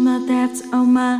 from the depths oh of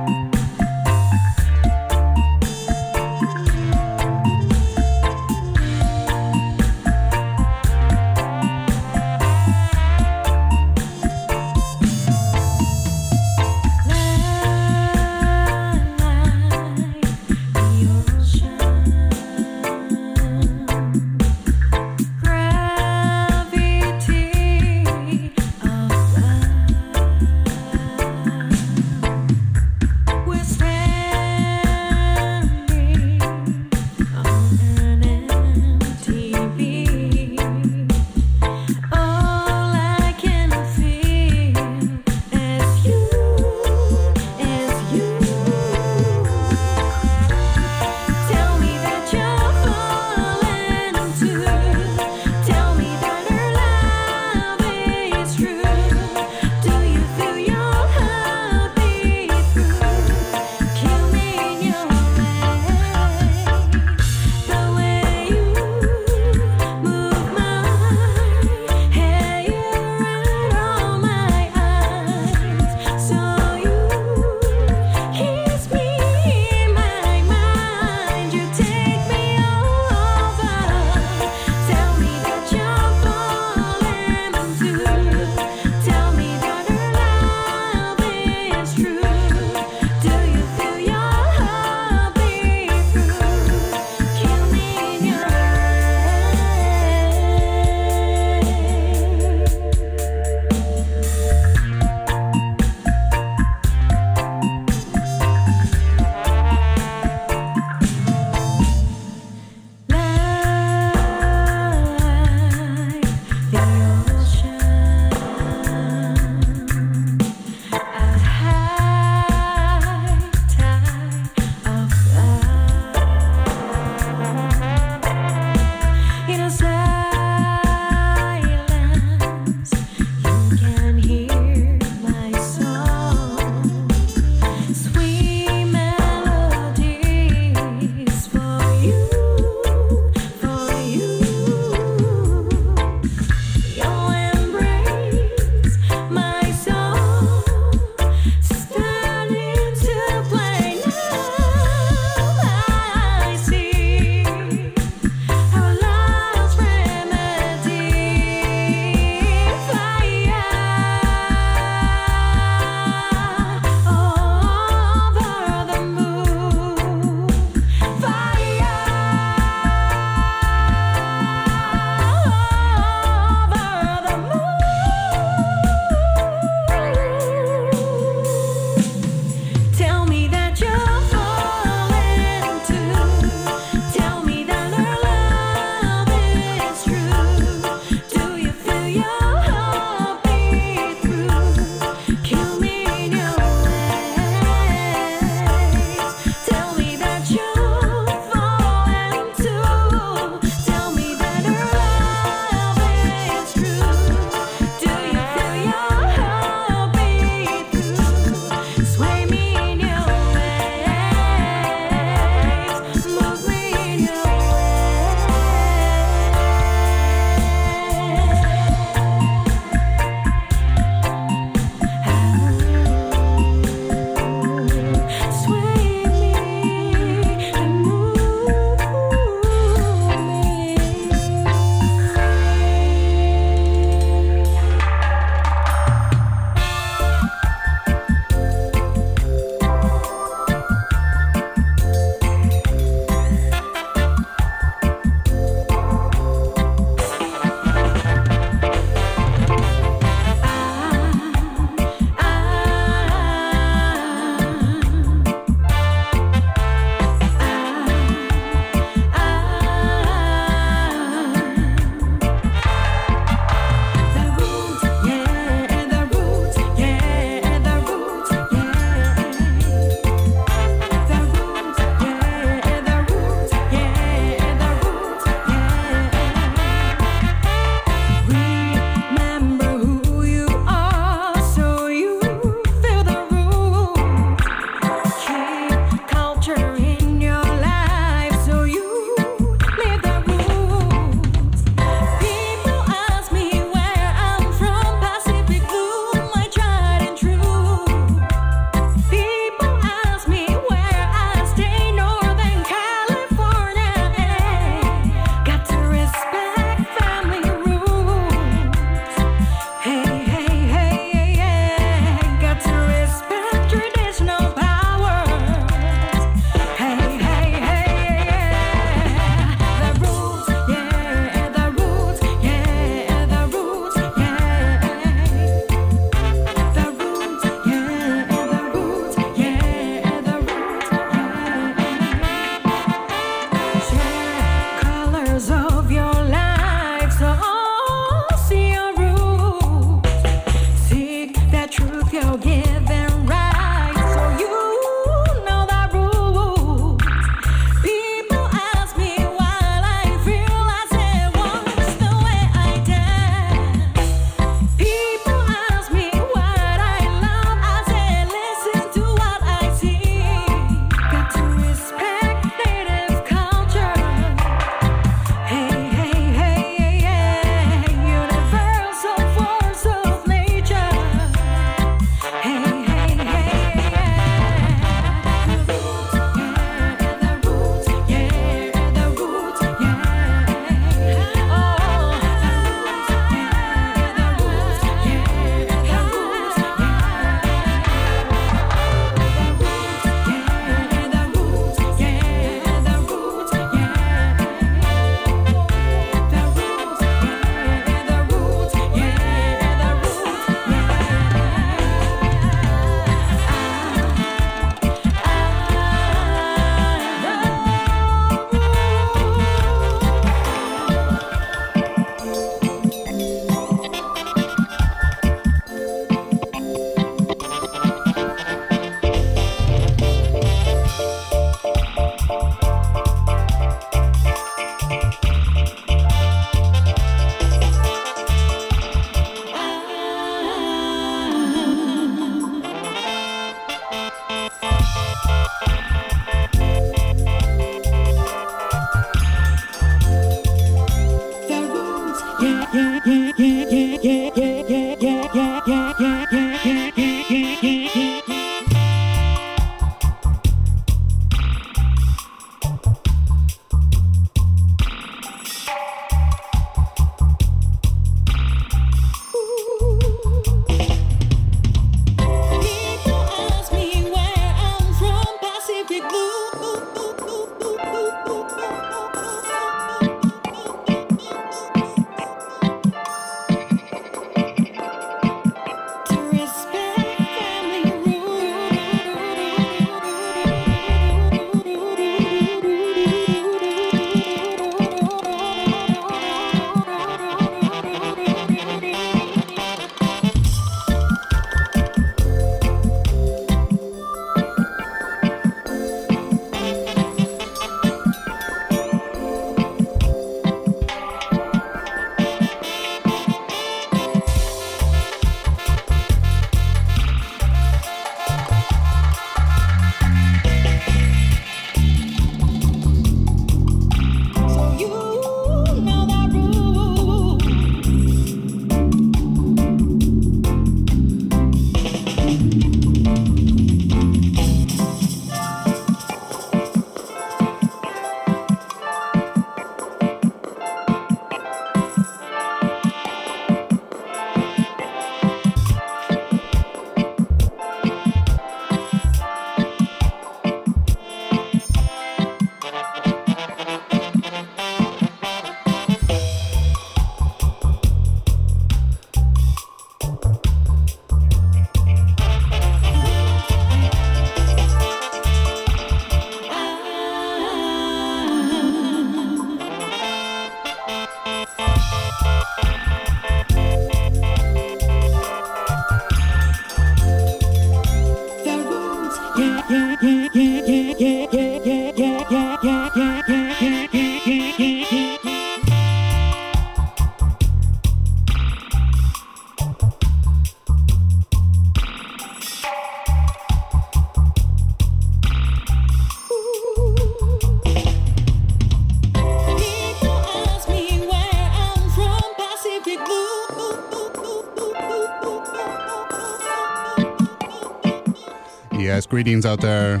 greetings out there.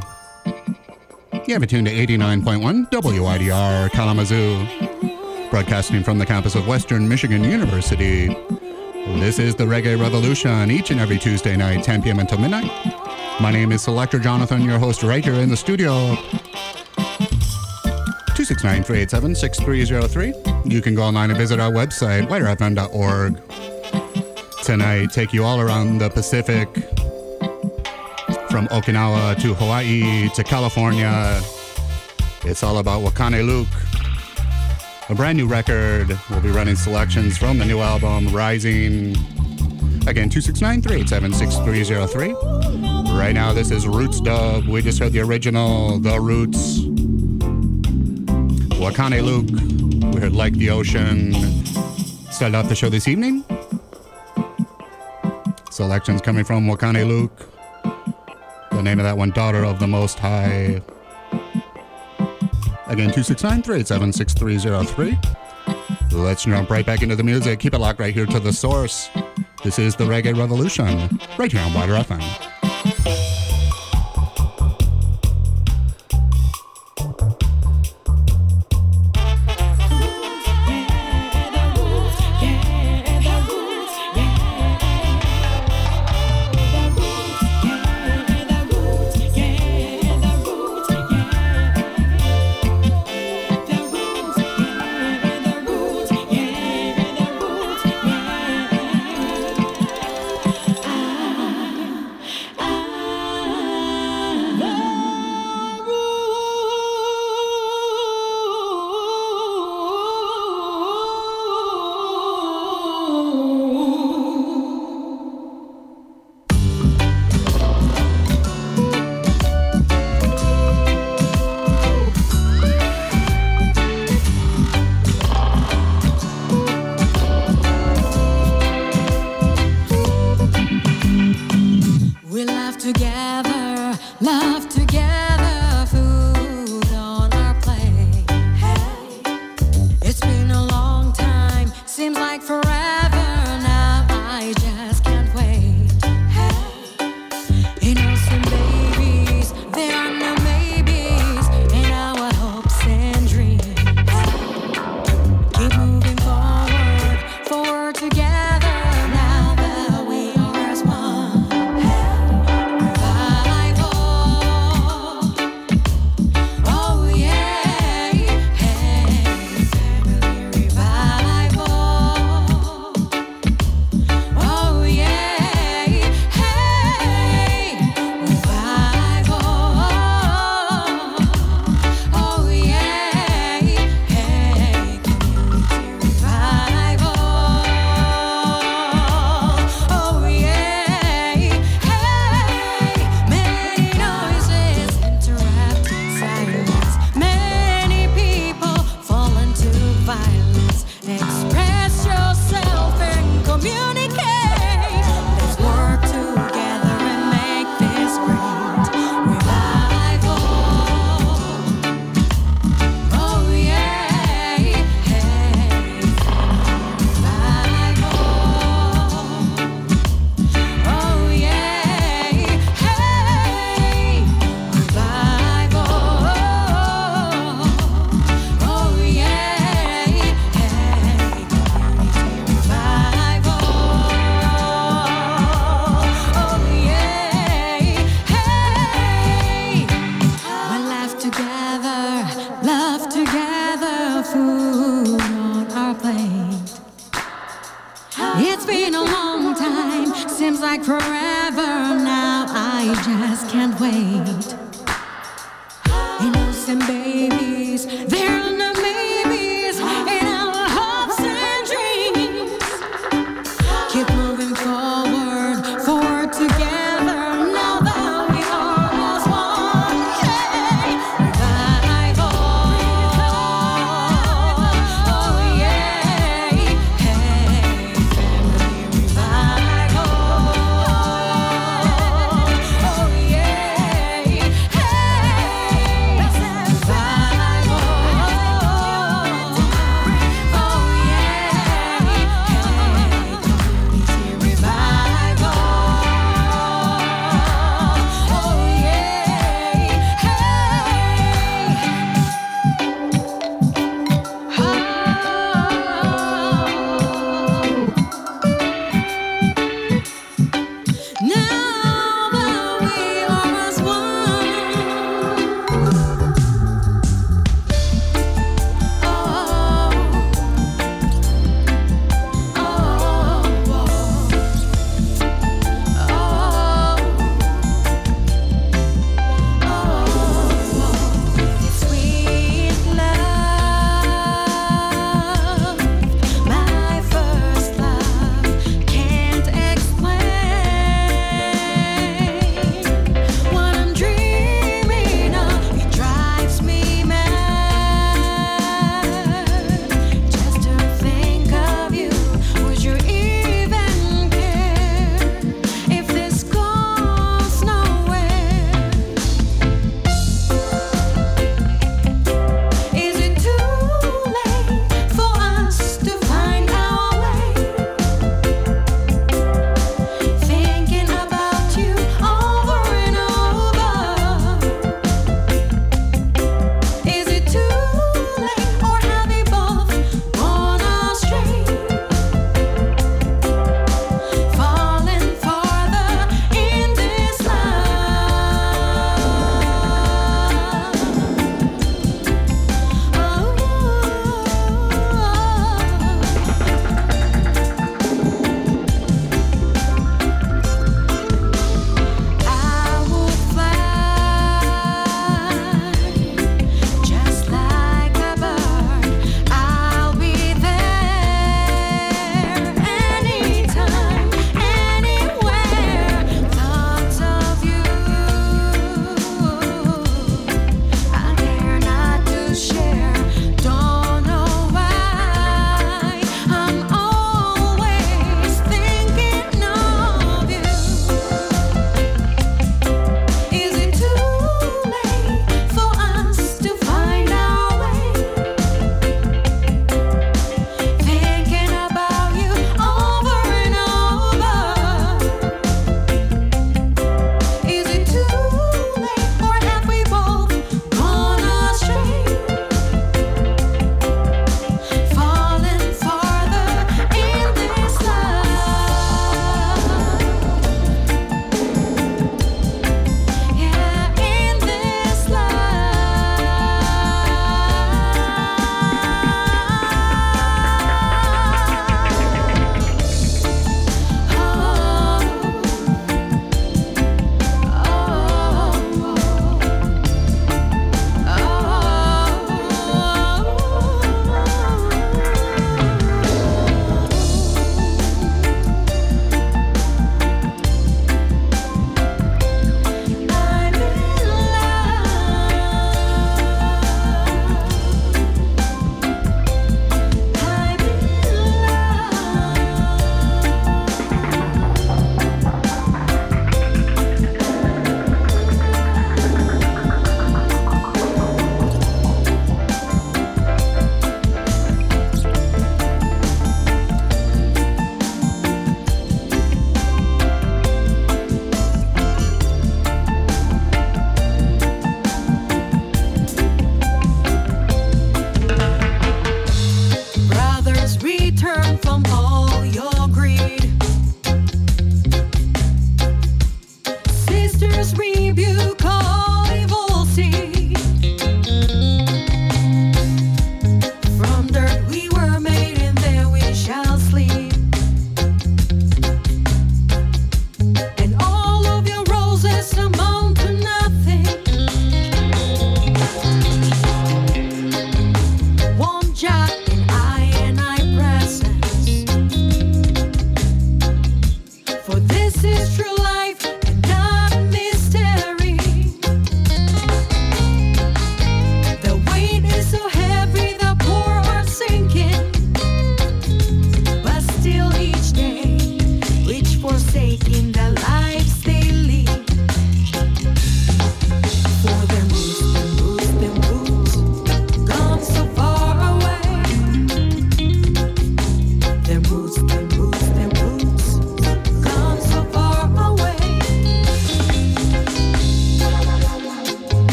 You have it tuned to 89.1 WIDR Kalamazoo, broadcasting from the campus of Western Michigan University. This is the Reggae Revolution each and every Tuesday night, 10 p.m. until midnight. My name is Selector Jonathon, your host right here in the studio. 269 387 6303. You can go online and visit our website, widrfm.org. Tonight, take you all around the Pacific, from Okinawa to Hawaii to California. It's all about Wakane Luke. A brand new record. We'll be running selections from the new album, Rising. Again, 269 387 6303. Right now, this is Roots Dub. We just heard the original, The Roots. Wakane Luke. We heard Like the Ocean. Started off the show this evening. Selections coming from Wakane Luke. The name of that one, Daughter of the Most High. Again, 269 387 6303. Let's jump right back into the music. Keep it locked right here to the source. This is the Reggae Revolution, right here on WIDR FM.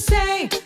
Say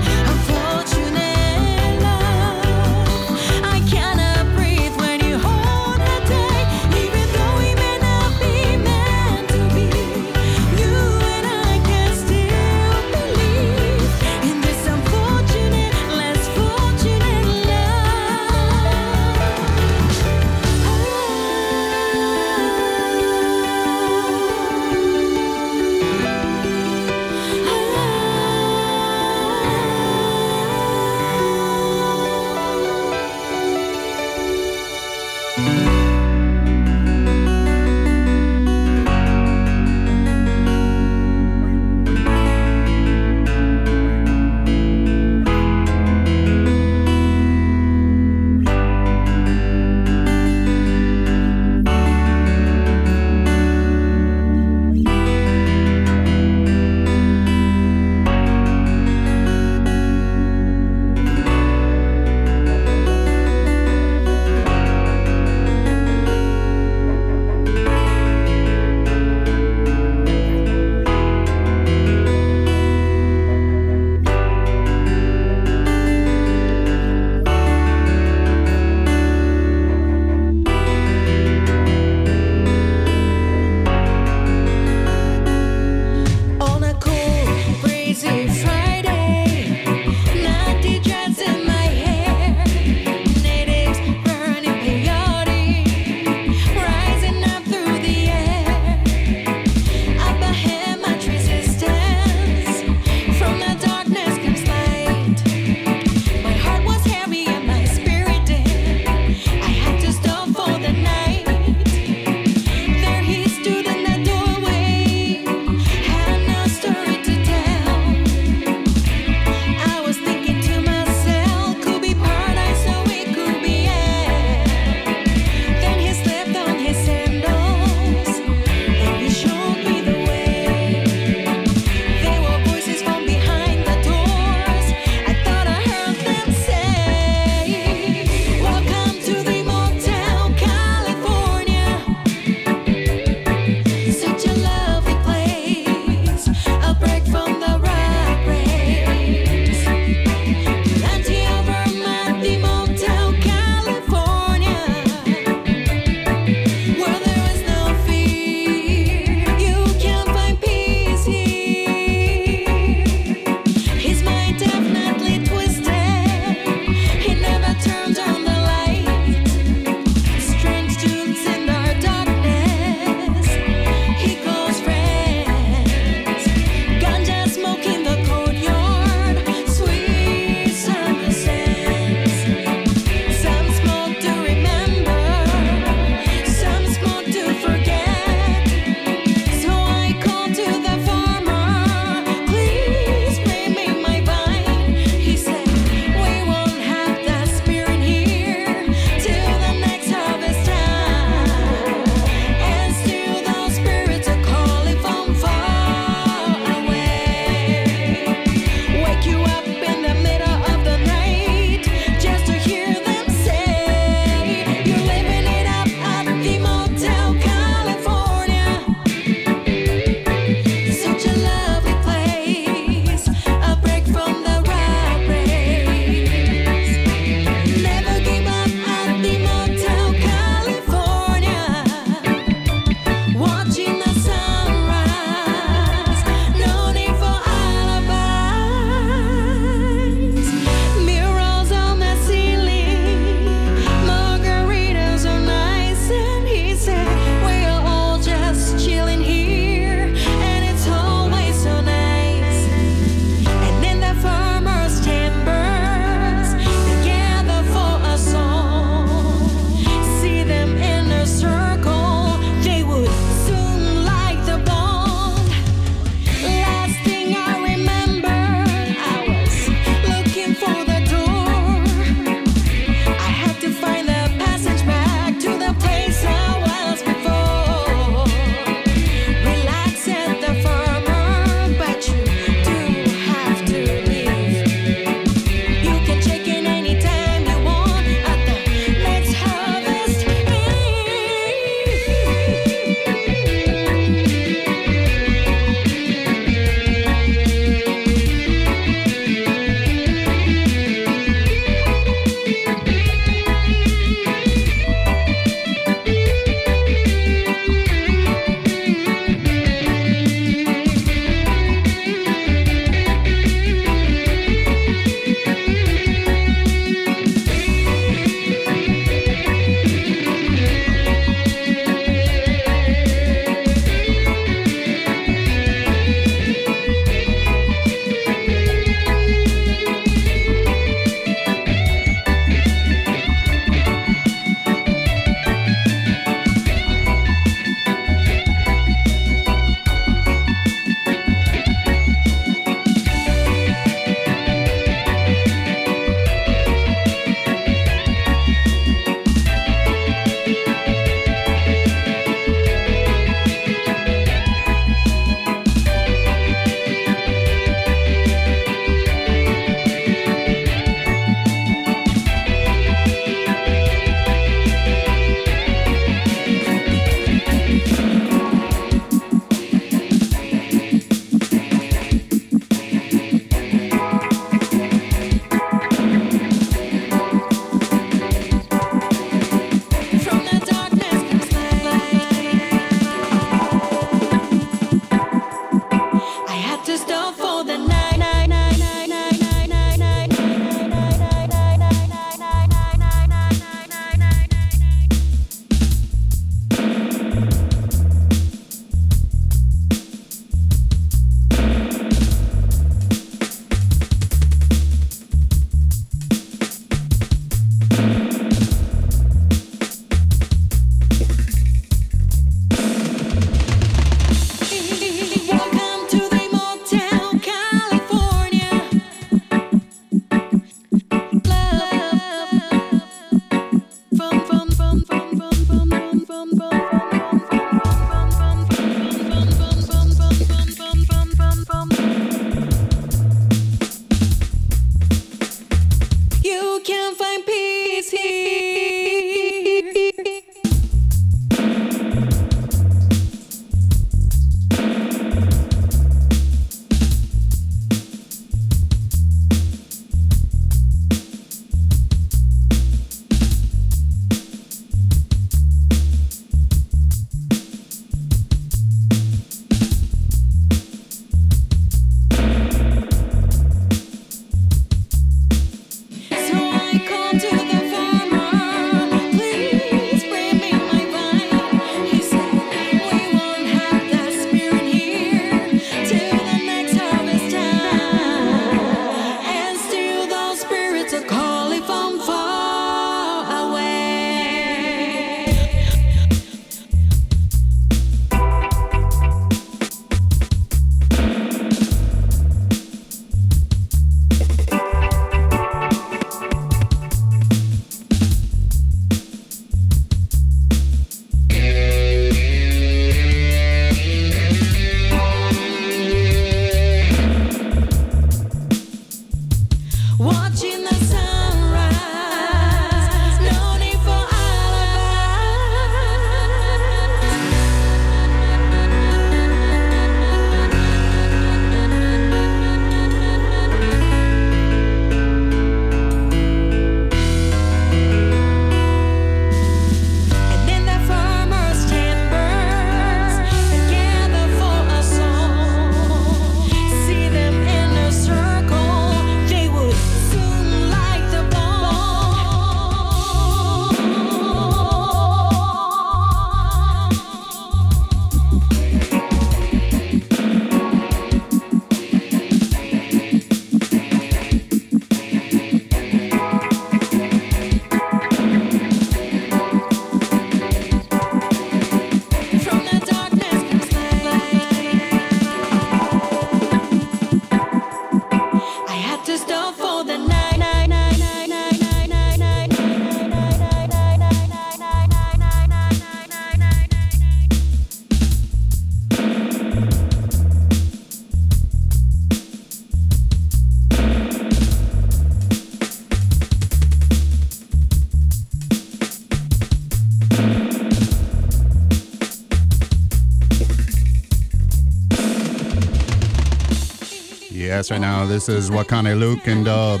Yes, right now this is Wakane Luke and Dub.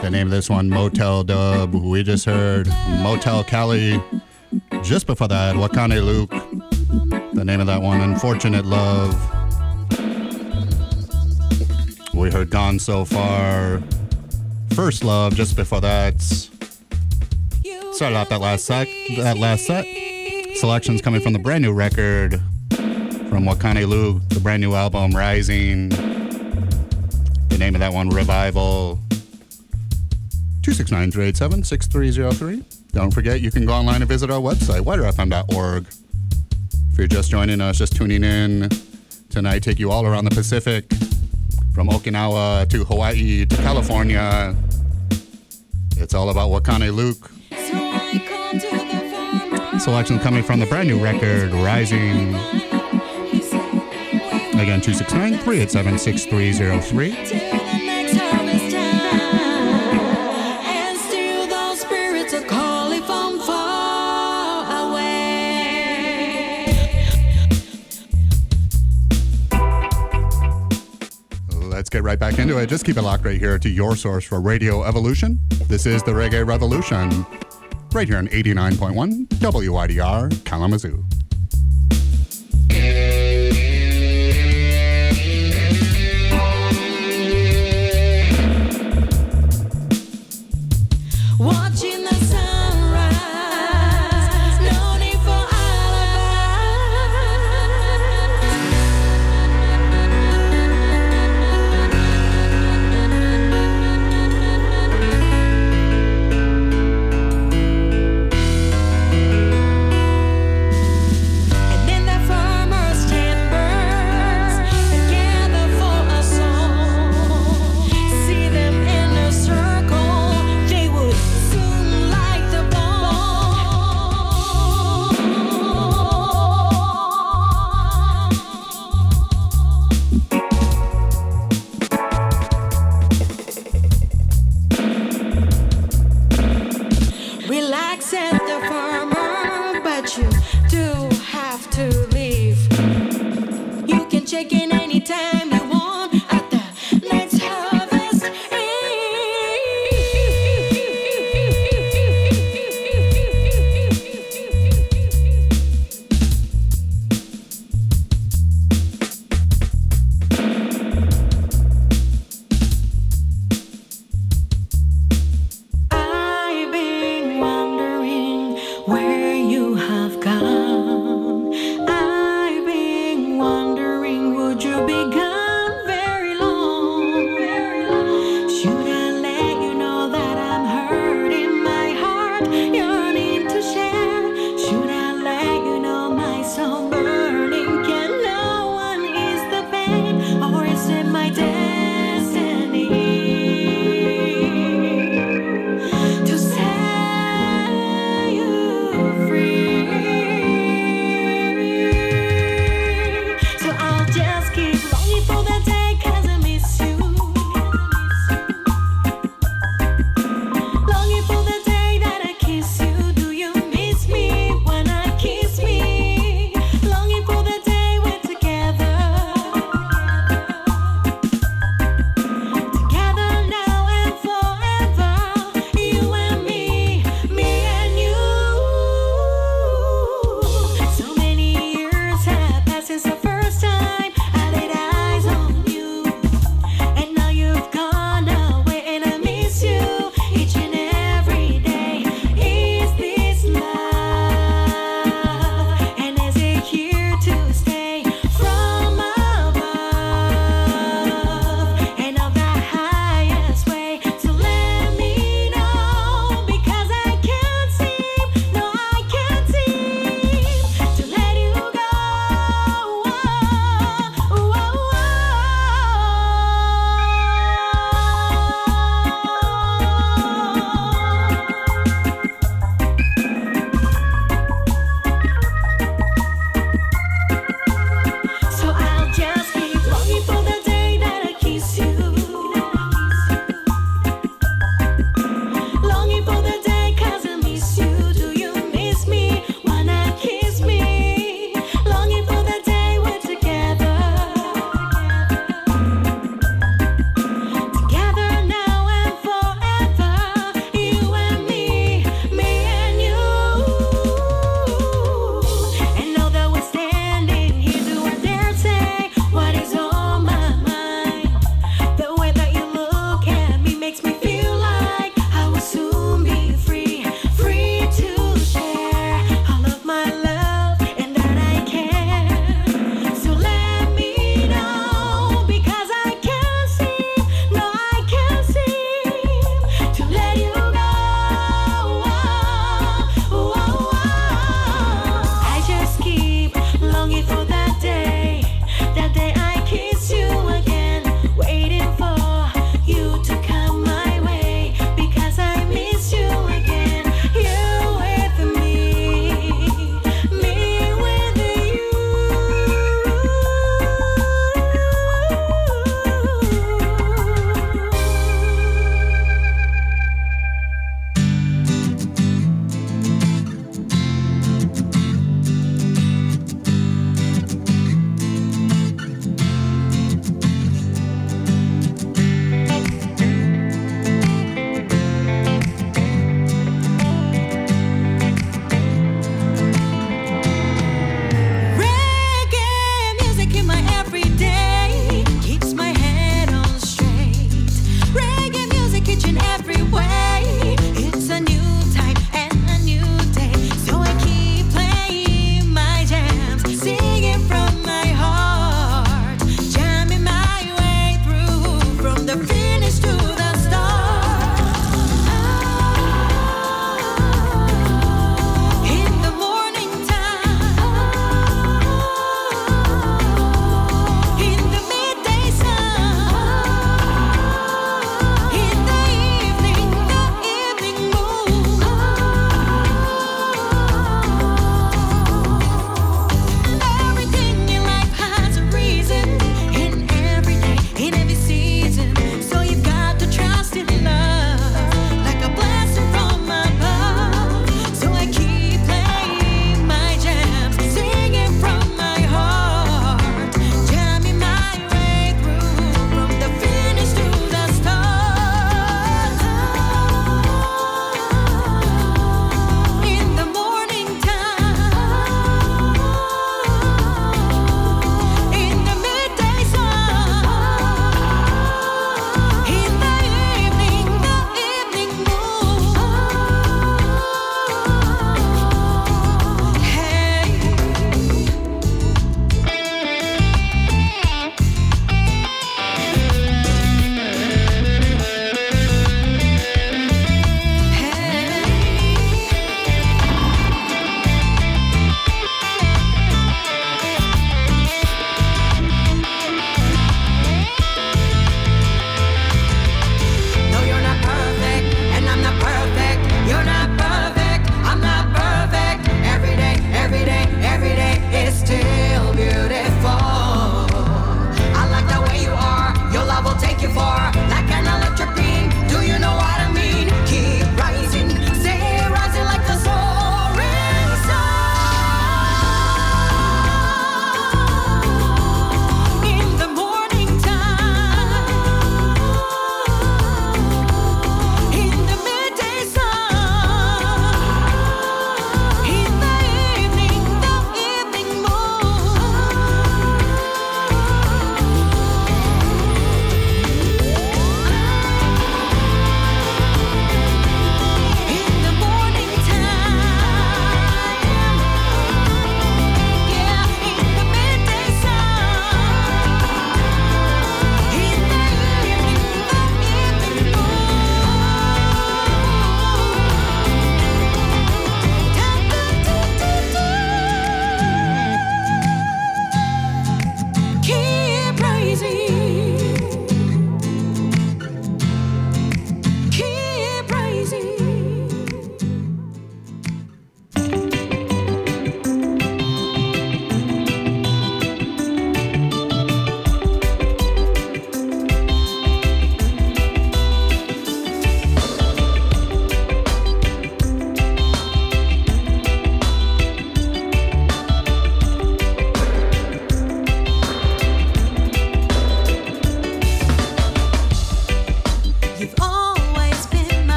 The name of this one, Motel Dub. We just heard Motel Cali. Just before that, Wakane Luke. The name of that one, Unfortunate Love. We heard Gone So Far. First Love, just before that. Started off that last set. That last set. Selections coming from the brand new record from Wakane Luke, the brand new album Rising. The name of that one, Revival. 269 387 6303. Don't forget, you can go online and visit our website, widrfm.org. If you're just joining us, just tuning in tonight, take you all around the Pacific, from Okinawa to Hawaii to California. It's all about Wakane Luke. Selection coming from the brand new record, Rising. Again, 269 387 6303. Let's get right back into it. Just keep it locked right here to your source for Radio Evolution. This is the Reggae Revolution, right here on 89.1 WIDR Kalamazoo.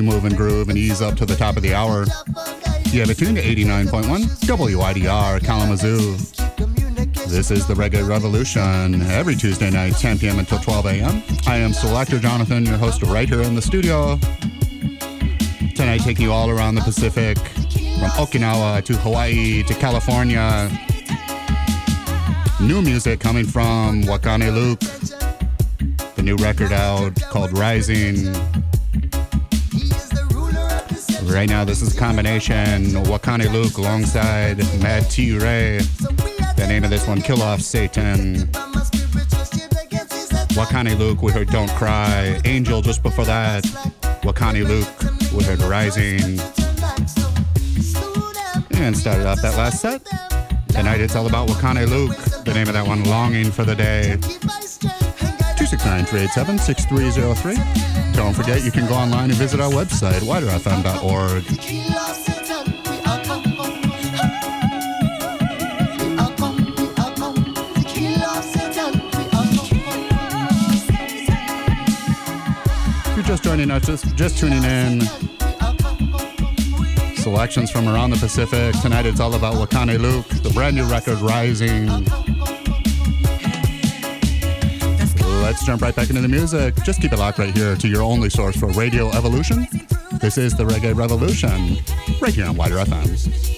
We move and groove and ease up to the top of the hour. You have it tuned to 89.1 WIDR Kalamazoo. This is the Reggae Revolution every Tuesday night, 10 p.m. until 12 a.m. I am Selector Jonathon, your host right here in the studio. Tonight, taking you all around the Pacific From Okinawa to Hawaii to California. New music coming from Wakane Luke. The new record out called Rising. Right now, this is a combination Wakane Luke alongside Maad T-Ray. The name of this one, Kill Off Satan. Wakane Luke, we heard Don't Cry. Angel just before that. Wakane Luke, we heard Rising. And started off that last set. Tonight it's all about Wakane Luke. The name of that one, Longing for the Day. 269 387 6303. Don't forget, you can go online and visit our website, widrfm.org. If you're just joining us, just, just tuning in, selections from around the Pacific. Tonight it's all about Wakane Luke, the brand new record, Rising. Let's jump right back into the music. Just keep it locked right here to your only source for Radio Evolution. This is the Reggae Revolution, right here on Wider FM.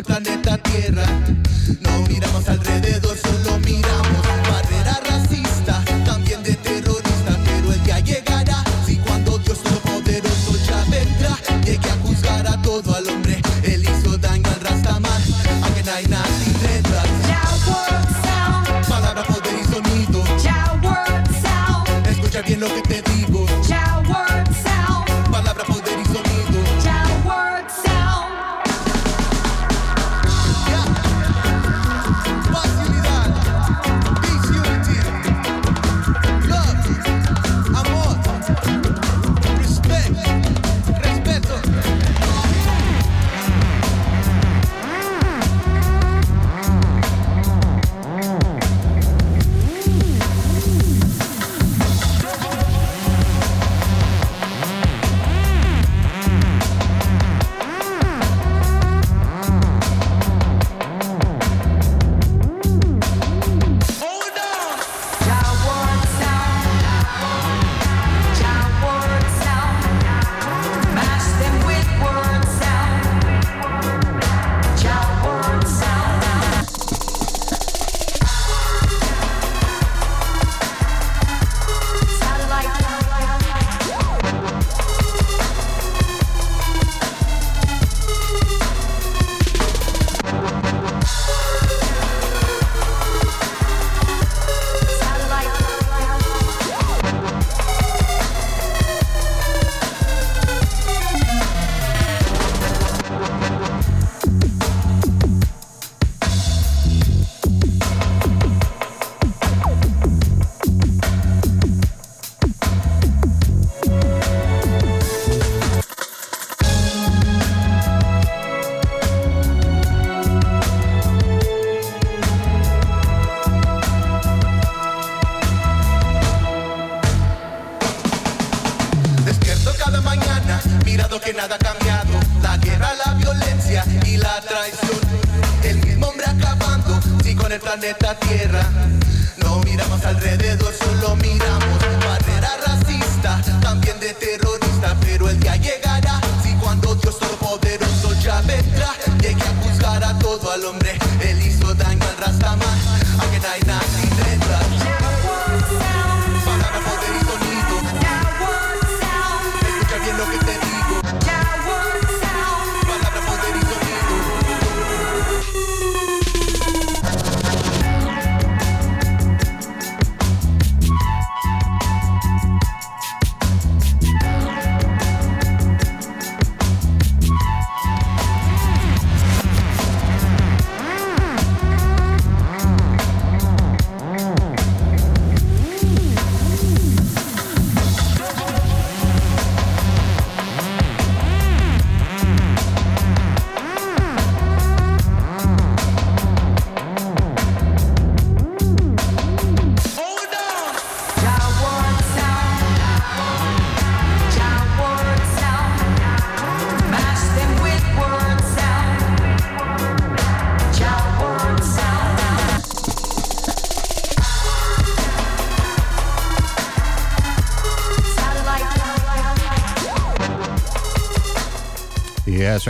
Planeta Tierra. No miramos alrededor,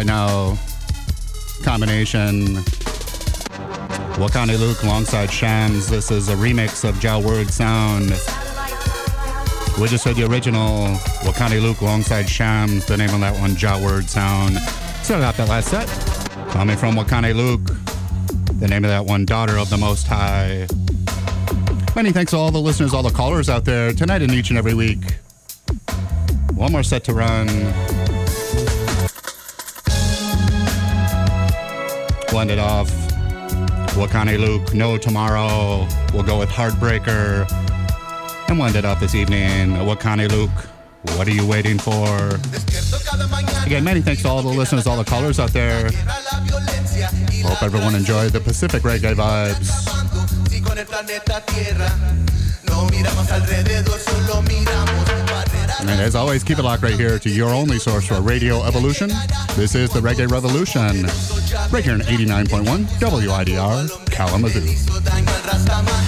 now, combination Wakane Luke alongside Shams. This is a remix of Jah Word Sound. We just heard the original Wakane Luke alongside Shams. The name of that one, Jah Word Sound. Started off that last set. Coming from Wakane Luke. The name of that one, Daughter of the Most High. Many thanks to all the listeners, all the callers out there tonight and each and every week. One more set to run. Blended off. Wakane Luke, No Tomorrow. We'll go with Heartbreaker. And blended off this evening. Wakane Luke, What Are You Waiting For? Again, many thanks to all the listeners, all the callers out there. Hope everyone enjoyed the Pacific Reggae vibes. And as always, keep it locked right here to your only source for Radio Evolution. This is the Reggae Revolution, right here in 89.1 WIDR Kalamazoo.